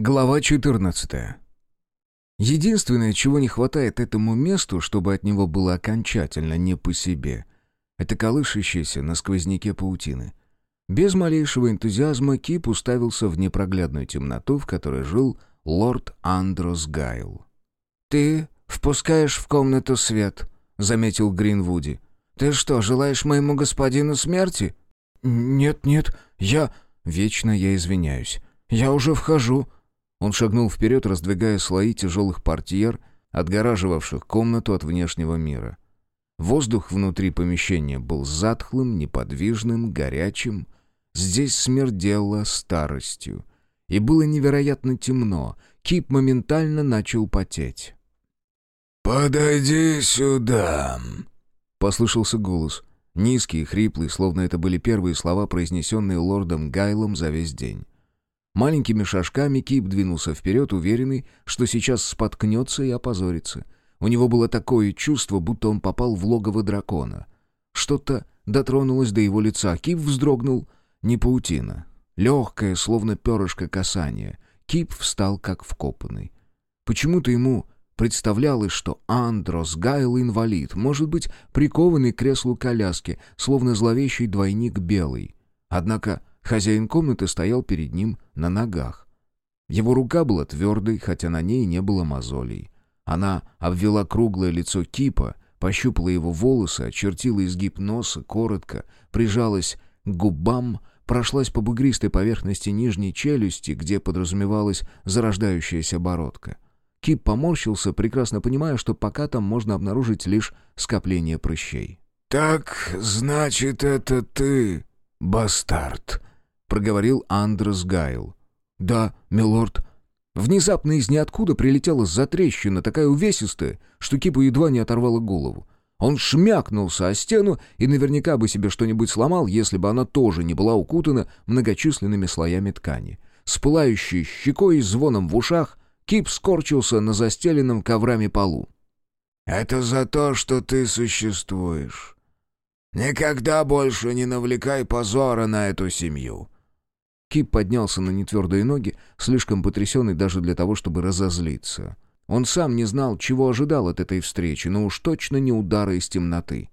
Глава 14. Единственное, чего не хватает этому месту, чтобы от него было окончательно не по себе, это колышащаяся на сквозняке паутины. Без малейшего энтузиазма Кип уставился в непроглядную темноту, в которой жил лорд Андрос Гайл. «Ты впускаешь в комнату свет», — заметил Гринвуди. «Ты что, желаешь моему господину смерти?» «Нет, нет, я...» «Вечно я извиняюсь. Я уже вхожу», он шагнул вперед, раздвигая слои тяжелых портьер, отгораживавших комнату от внешнего мира. Воздух внутри помещения был затхлым, неподвижным, горячим. Здесь смердело старостью. И было невероятно темно. Кип моментально начал потеть. «Подойди сюда!» — послышался голос. Низкий и хриплый, словно это были первые слова, произнесенные лордом Гайлом за весь день. Маленькими шажками Кип двинулся вперед, уверенный, что сейчас споткнется и опозорится. У него было такое чувство, будто он попал в логово дракона. Что-то дотронулось до его лица. Кип вздрогнул. Не паутина. Легкое, словно перышко касание. Кип встал как вкопанный. Почему-то ему представлялось, что Андрос Гайл инвалид, может быть, прикованный к креслу коляски, словно зловещий двойник белый. Однако Хозяин комнаты стоял перед ним на ногах. Его рука была твердой, хотя на ней не было мозолей. Она обвела круглое лицо Кипа, пощупала его волосы, очертила изгиб носа, коротко, прижалась к губам, прошлась по бугристой поверхности нижней челюсти, где подразумевалась зарождающаяся бородка. Кип поморщился, прекрасно понимая, что пока там можно обнаружить лишь скопление прыщей. «Так, значит, это ты, бастард?» — проговорил Андрес Гайл. «Да, милорд». Внезапно из ниоткуда прилетела затрещина, такая увесистая, что Кипу едва не оторвала голову. Он шмякнулся о стену и наверняка бы себе что-нибудь сломал, если бы она тоже не была укутана многочисленными слоями ткани. С пылающей щекой и звоном в ушах Кип скорчился на застеленном коврами полу. «Это за то, что ты существуешь. Никогда больше не навлекай позора на эту семью. Кип поднялся на нетвердые ноги, слишком потрясенный даже для того, чтобы разозлиться. Он сам не знал, чего ожидал от этой встречи, но уж точно не удара из темноты.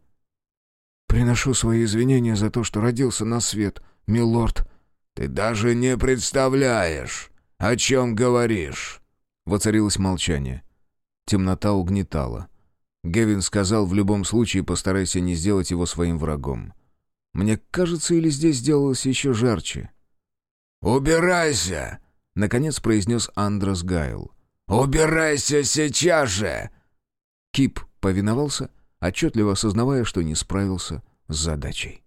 «Приношу свои извинения за то, что родился на свет, милорд». «Ты даже не представляешь, о чем говоришь!» Воцарилось молчание. Темнота угнетала. Гевин сказал, в любом случае постарайся не сделать его своим врагом. Мне кажется, или здесь сделалось еще жарче. «Убирайся!» — наконец произнес Андрос Гайл. «Убирайся сейчас же!» Кип повиновался, отчетливо осознавая, что не справился с задачей.